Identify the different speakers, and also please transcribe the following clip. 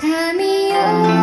Speaker 1: 神よ